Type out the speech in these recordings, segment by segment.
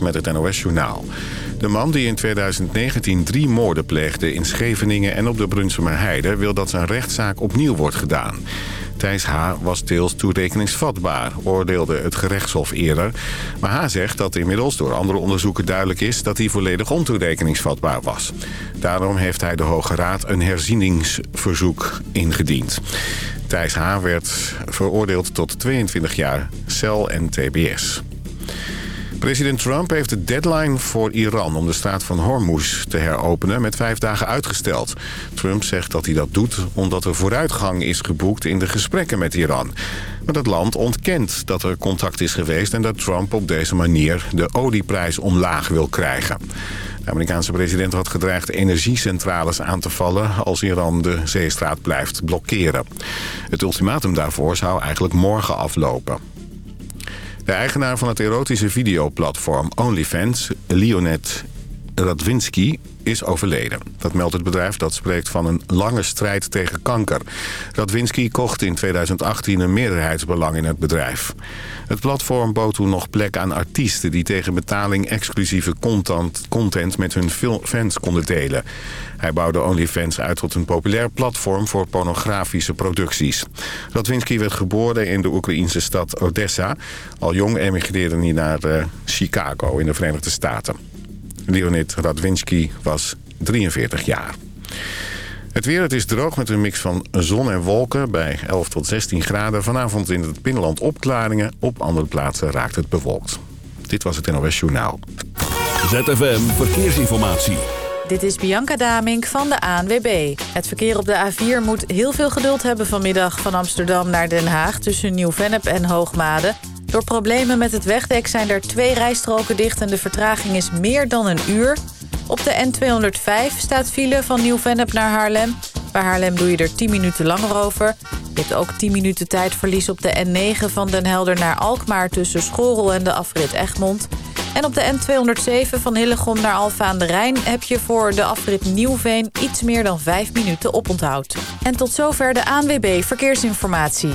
Met het NOS Journaal. De man die in 2019 drie moorden pleegde in Scheveningen en op de Brunsumer Heide... wil dat zijn rechtszaak opnieuw wordt gedaan. Thijs H. was deels toerekeningsvatbaar, oordeelde het gerechtshof eerder. Maar H. zegt dat inmiddels door andere onderzoeken duidelijk is... dat hij volledig ontoerekeningsvatbaar was. Daarom heeft hij de Hoge Raad een herzieningsverzoek ingediend. Thijs H. werd veroordeeld tot 22 jaar cel en tbs. President Trump heeft de deadline voor Iran om de straat van Hormuz te heropenen met vijf dagen uitgesteld. Trump zegt dat hij dat doet omdat er vooruitgang is geboekt in de gesprekken met Iran. Maar het land ontkent dat er contact is geweest en dat Trump op deze manier de olieprijs omlaag wil krijgen. De Amerikaanse president had gedreigd energiecentrales aan te vallen als Iran de zeestraat blijft blokkeren. Het ultimatum daarvoor zou eigenlijk morgen aflopen. De eigenaar van het erotische videoplatform OnlyFans, Leonet Radwinski is overleden. Dat meldt het bedrijf dat spreekt van een lange strijd tegen kanker. Radwinski kocht in 2018 een meerderheidsbelang in het bedrijf. Het platform bood toen nog plek aan artiesten... die tegen betaling exclusieve content, met hun fans konden delen. Hij bouwde OnlyFans uit tot een populair platform voor pornografische producties. Radwinski werd geboren in de Oekraïnse stad Odessa. Al jong emigreerde hij naar uh, Chicago in de Verenigde Staten. Leonid Radwinski was 43 jaar. Het weer, het is droog met een mix van zon en wolken bij 11 tot 16 graden. Vanavond in het binnenland opklaringen. Op andere plaatsen raakt het bewolkt. Dit was het NOS Journaal. ZFM Verkeersinformatie. Dit is Bianca Damink van de ANWB. Het verkeer op de A4 moet heel veel geduld hebben vanmiddag van Amsterdam naar Den Haag... tussen Nieuw-Vennep en Hoogmade... Door problemen met het wegdek zijn er twee rijstroken dicht... en de vertraging is meer dan een uur. Op de N205 staat file van Nieuw-Vennep naar Haarlem. Bij Haarlem doe je er 10 minuten langer over. Je hebt ook 10 minuten tijdverlies op de N9 van Den Helder naar Alkmaar... tussen Schorel en de afrit Egmond. En op de N207 van Hillegom naar Alfa aan de Rijn... heb je voor de afrit Nieuwveen iets meer dan 5 minuten oponthoud. En tot zover de ANWB Verkeersinformatie.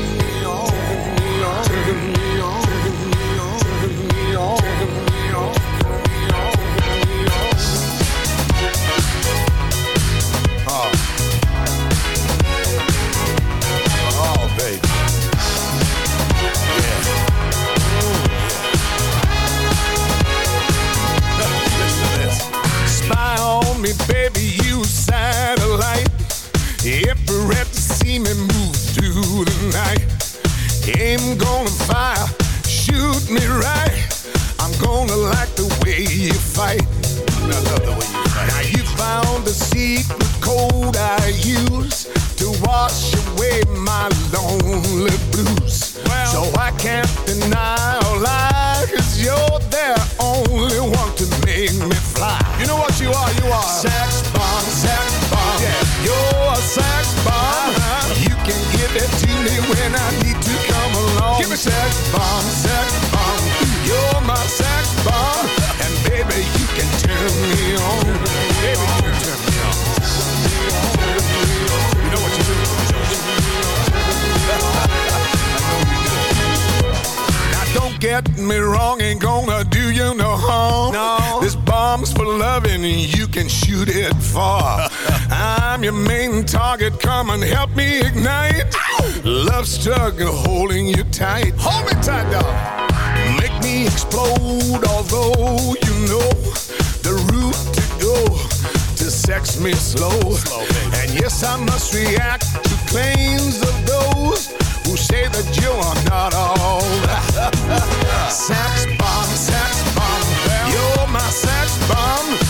Aim gonna fire, shoot me right. I'm gonna like the way you fight. I love the way you fight. Now you found the secret code I use to wash away my lonely blues. Well, so I can't deny or lie, sex bomb, sex bomb. You're my sex bomb. And baby, you can turn me on. Baby, you can turn me on. You know what you do. now don't get me wrong, ain't gonna do you no harm. No. This bomb's for loving, you can shoot it far. I'm your main target, come and help me ignite. Love struggle holding you tight. Hold me tight, dog. Make me explode, although you know the route to go to sex me slow. slow and yes, I must react to claims of those who say that you are not all. sex bomb, sex bomb, you're my sex bomb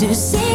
Let's wait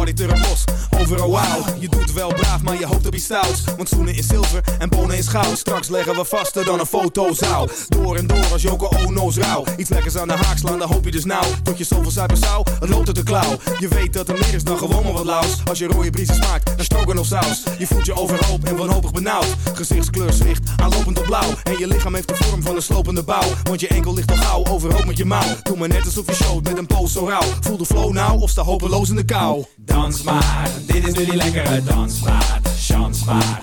grauw, dus je Straks leggen we vaster dan een fotozaal. Door en door als Joko Ono's rauw. Iets lekkers aan de haak slaan, dan hoop je dus nou. Tot je zoveel zuiver zou, het loopt uit de klauw. Je weet dat er meer is dan gewoon maar wat laus. Als je rode briesen smaakt, dan stroken of saus. Je voelt je overhoop en wanhopig benauwd. Gezichtskleur zwicht, aanlopend op blauw. En je lichaam heeft de vorm van een slopende bouw. Want je enkel ligt al gauw, overhoop met je mouw. Doe maar net alsof je showt met een poos zo rauw. Voel de flow nou of sta hopeloos in de kou. Dans maar, dit is nu die lekkere dansmaat. Chans maar,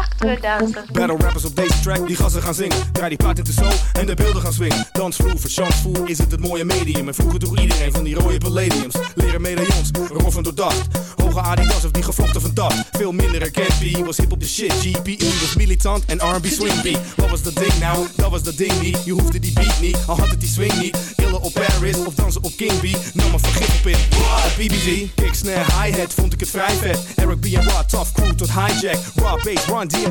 Battle rappers op deze track, die gassen gaan zingen. Draai die plaat in de zo en de beelden gaan swingen. Dansvloer, voor chansvoer is het het mooie medium. En vroeger droeg iedereen van die rode palladiums. Leren medaillons, roffen door dacht. Hoge Adidas of die gevlochten van dat. Veel minder herkend, was hip op de shit. GPE was militant en R&B swing beat. Wat was dat ding nou? Dat was dat ding niet. Je hoefde die beat niet, al had het die swing niet. Illen op Paris of dansen op King B. Nam maar vergif op in. Op BBG, kick, snare, hi-hat vond ik het vrij vet. Eric B en Rod, tough crew tot hijack. Raw bass, Run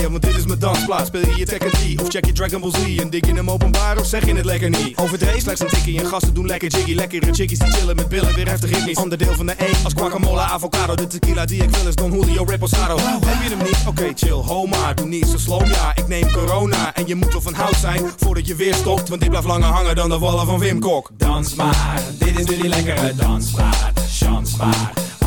Draaien, want dit is mijn dansplaats. Speel je je Tekken 3 of check je Dragon Ball Z? En dik je hem openbaar of zeg je het lekker niet? Overdreven slechts een tikkie en gasten doen lekker jiggy. Lekkere chickies die chillen met billen, weer heftig ritmisch. Onderdeel van de E als guacamole, avocado. De tequila die ik wil is Don Julio Reposado. Heb je hem niet? Oké, chill, ho maar. Doe niet zo slow, ja. Ik neem corona en je moet wel van hout zijn voordat je weer stopt. Want dit blijft langer hangen dan de wallen van Wim Kok. Dans maar, dit is nu die lekkere dansplaat. Chans maar,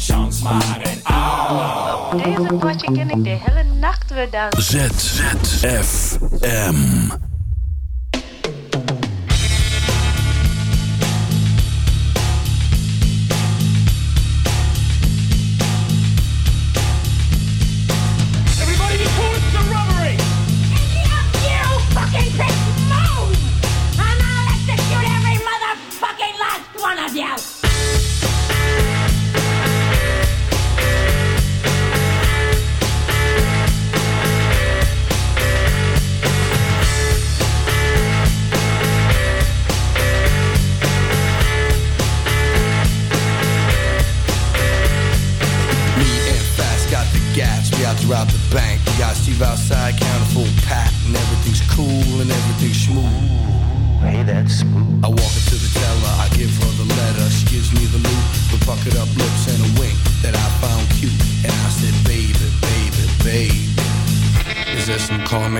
Chans maar en au. Op deze potje ken ik de hele nacht weer dansen. ZFM.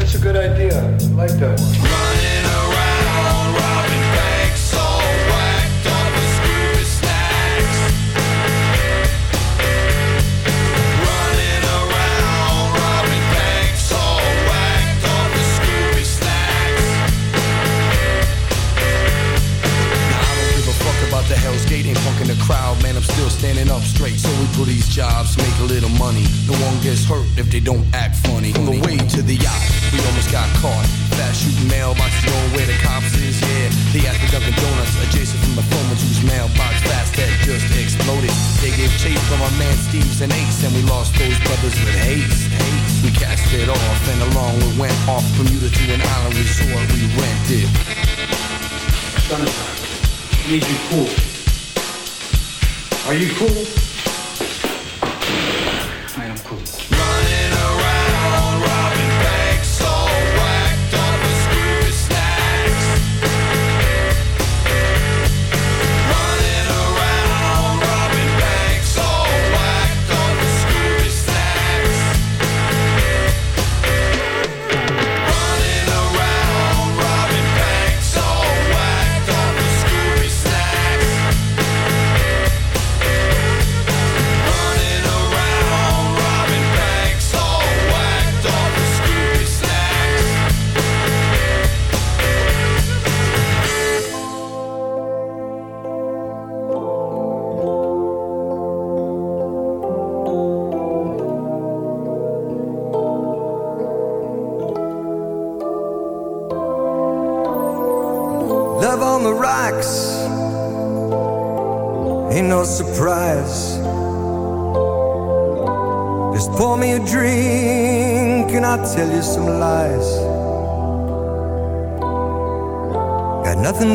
that's a good idea. I like that one. Running around, robbing banks, all whacked up with Scooby Snacks. Running around, robbing banks, all whacked up with Scooby Snacks. Now I don't give a fuck about the Hell's Gate, ain't punking the crowd, man. I'm still standing up straight. So we do these jobs, make a little money. No one gets hurt if they don't act funny. On the way to the yacht, we almost got caught. Fast shooting mailboxes going where the cops is, yeah. They asked the Dunkin' Donuts adjacent from the phone whose mailbox fast had just exploded. They gave chase from our man Steve's and Ace, and we lost those brothers with haste. We cast it off, and along we went off from Bermuda to an island resort we rented. Sunshine, I need you cool. Are you cool?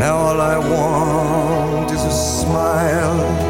Now all I want is a smile.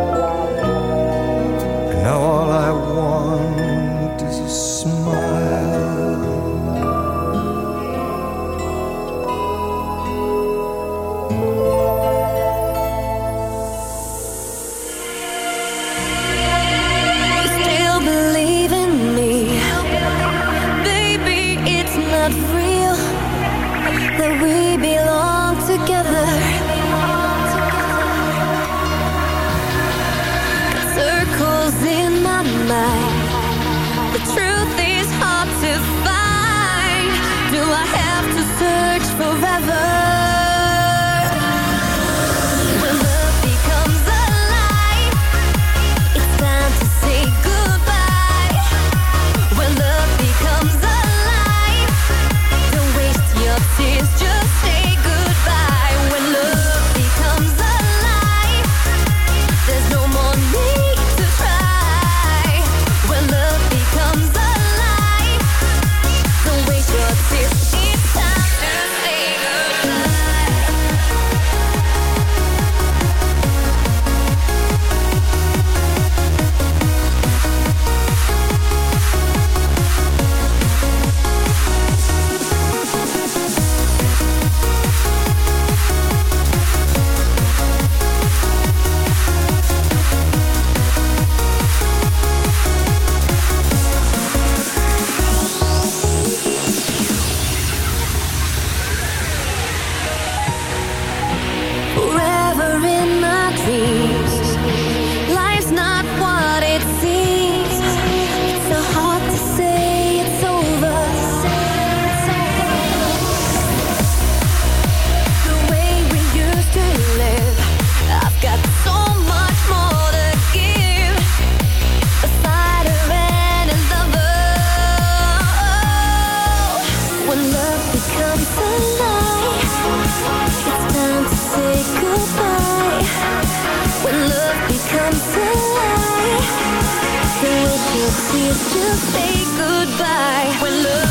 Just say goodbye. When love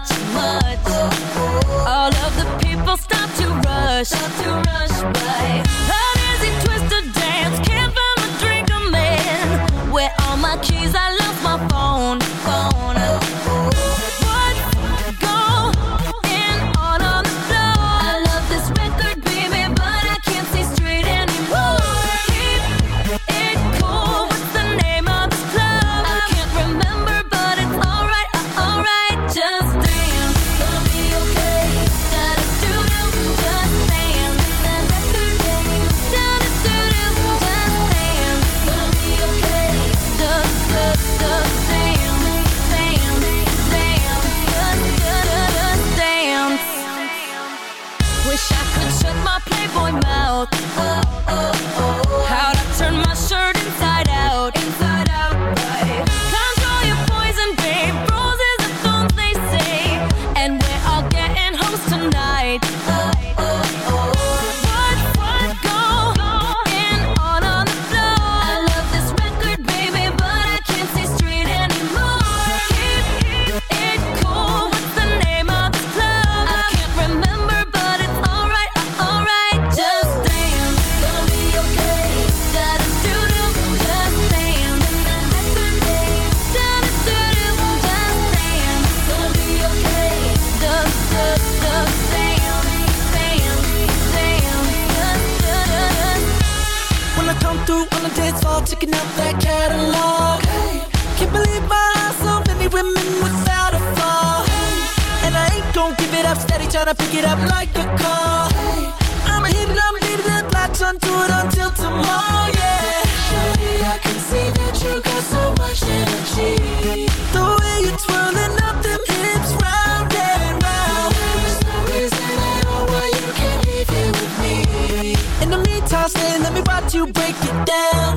much, much. All of the people stop to rush, stop to rush by. How does twist a dance? Can't find a drink, a man. Where all my keys are. Down.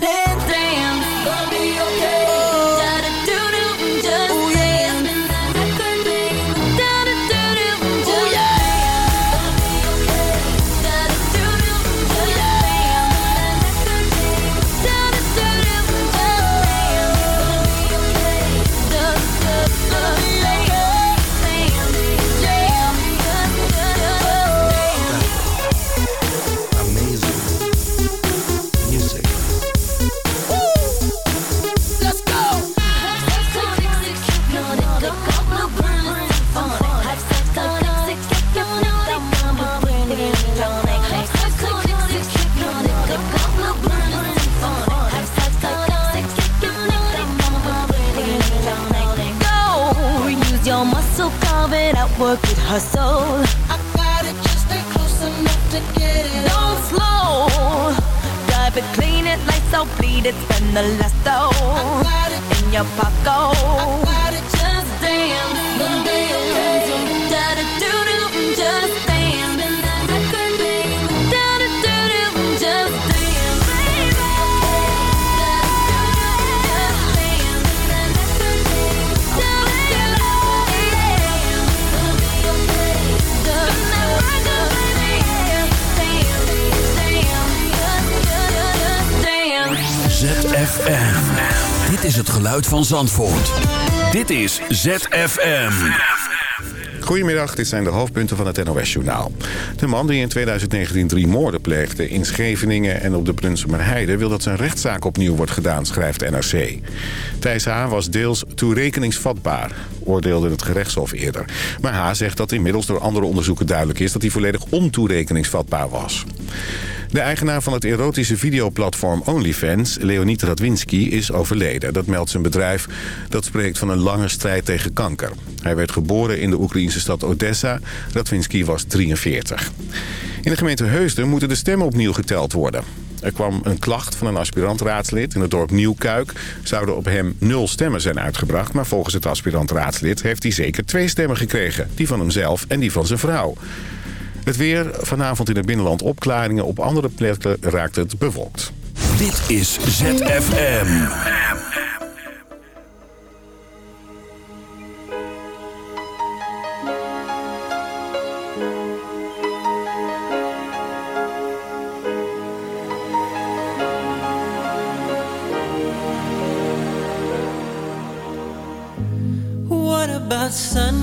Hustle. I got it, just stay close enough to get it. Don't slow, drive it, clean it, lights out, bleed it, spend the last dough in your pocket. Geluid van Zandvoort. Dit is ZFM. Goedemiddag, dit zijn de hoofdpunten van het NOS-journaal. De man die in 2019 drie moorden pleegde in Scheveningen en op de Heide... wil dat zijn rechtszaak opnieuw wordt gedaan, schrijft NRC. Thijs H. was deels toerekeningsvatbaar, oordeelde het gerechtshof eerder. Maar H. zegt dat inmiddels door andere onderzoeken duidelijk is... dat hij volledig ontoerekeningsvatbaar was. De eigenaar van het erotische videoplatform OnlyFans, Leonid Radwinski, is overleden. Dat meldt zijn bedrijf. Dat spreekt van een lange strijd tegen kanker. Hij werd geboren in de Oekraïnse stad Odessa. Radwinski was 43. In de gemeente Heusden moeten de stemmen opnieuw geteld worden. Er kwam een klacht van een aspirant-raadslid in het dorp Nieuwkuik. Zouden op hem nul stemmen zijn uitgebracht. Maar volgens het aspirant-raadslid heeft hij zeker twee stemmen gekregen. Die van hemzelf en die van zijn vrouw. Het weer, vanavond in het binnenland opklaringen. Op andere plekken raakt het bewolkt. Dit is ZFM. What about sunrise?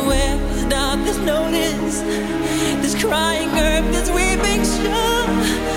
Did you ever stop to notice this crying earth, this weeping shore?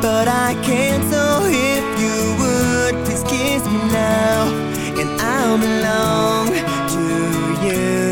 but I can't. So if you would, please kiss me now, and I'll belong to you.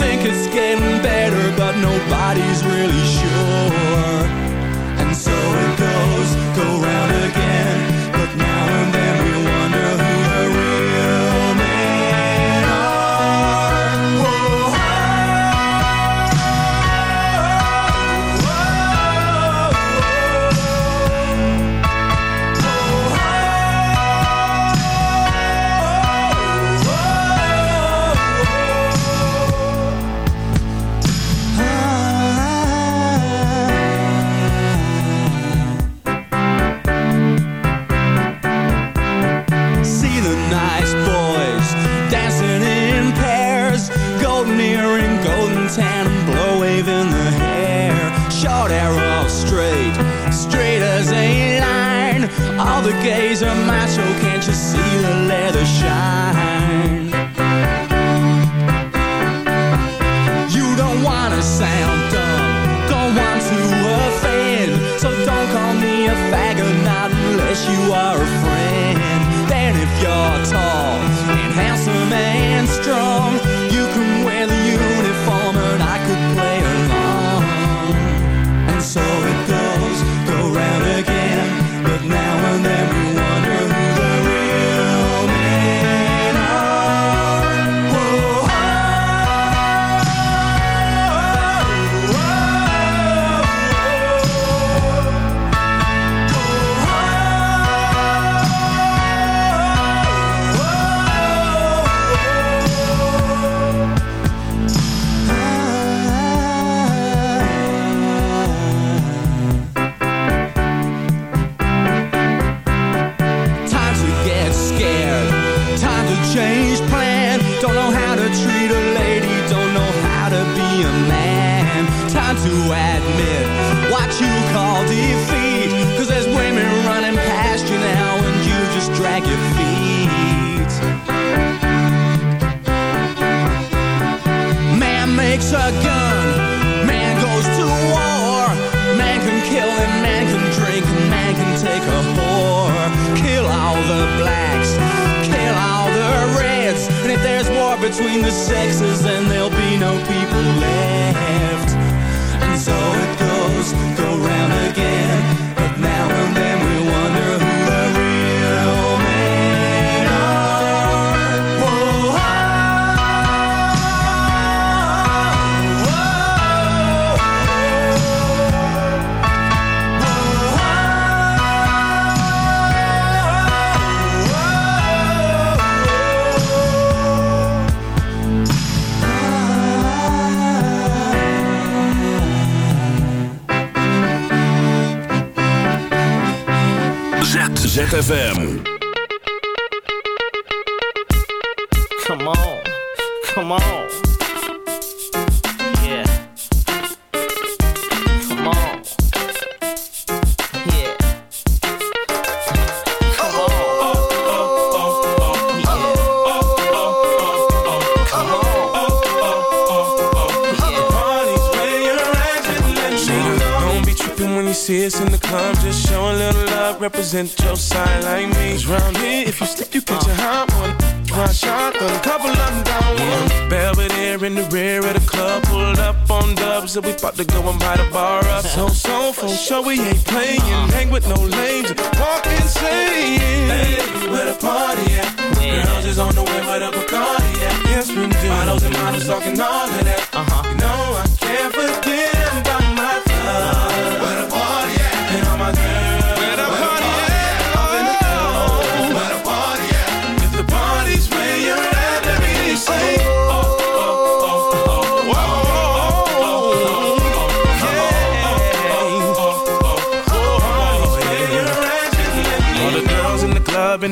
think it's getting better, but nobody's really sure. And so it goes, go round again. Represent your side like me. Cause round here, if you slip, you catch a hot one. One shot, a couple of them down one. Belvedere in the rear of the club, pulled up on dubs, so we about to go and buy the bar up. So, so, for sure we ain't playing. Hang with no lames, walk insane. Hey, where the party at? Girls is on the way, where the Bacardi at? Yes, we do. Models and models talking all of that. Uh-huh.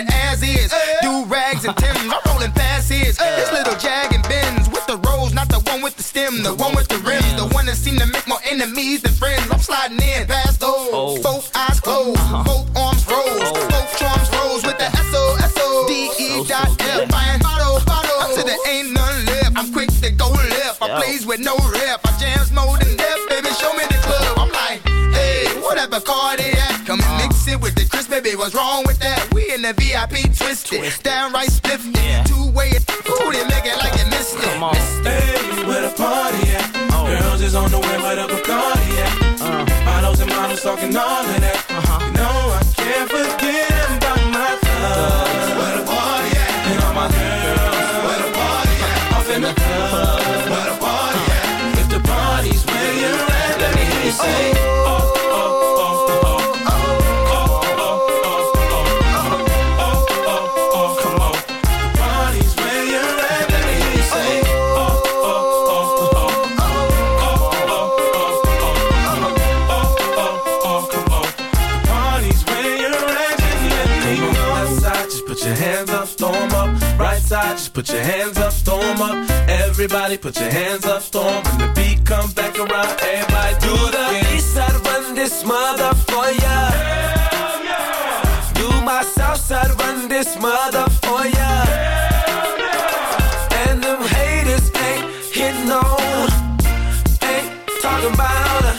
Coming as is. Eh. Do rags and Tims, I'm rolling past his. Eh. This little jag and Benz with the rose, not the one with the stem, the one with the rims, the one that seem to make more enemies than friends. I'm sliding in past those. Oh. Both eyes closed, uh-huh. both arms rose, oh. both charms rose with the S O S O oh, D E dot F. Buying bottle, bottle until there ain't none left. I'm quick to go left. I plays with no rep. I jams more than death, baby. Show me the club. I'm like, hey, whatever car they at. Come and uh-huh. mix it with the Chris, baby. What's wrong the VIP twisted. Downright spiffy. Two way, ooh, they make it like you missed it. Come on. Hey, where the party at? Oh. Girls is on the way, where the Bacardi at? Uh. Models and models talking all of that. Everybody put your hands up, storm. When the beat comes back around, everybody do the East side run this mother for ya. Do my south side run this mother for ya. And them haters ain't hitting on, ain't talking about her.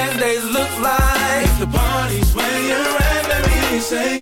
And they look like the party's where you're at, let me say.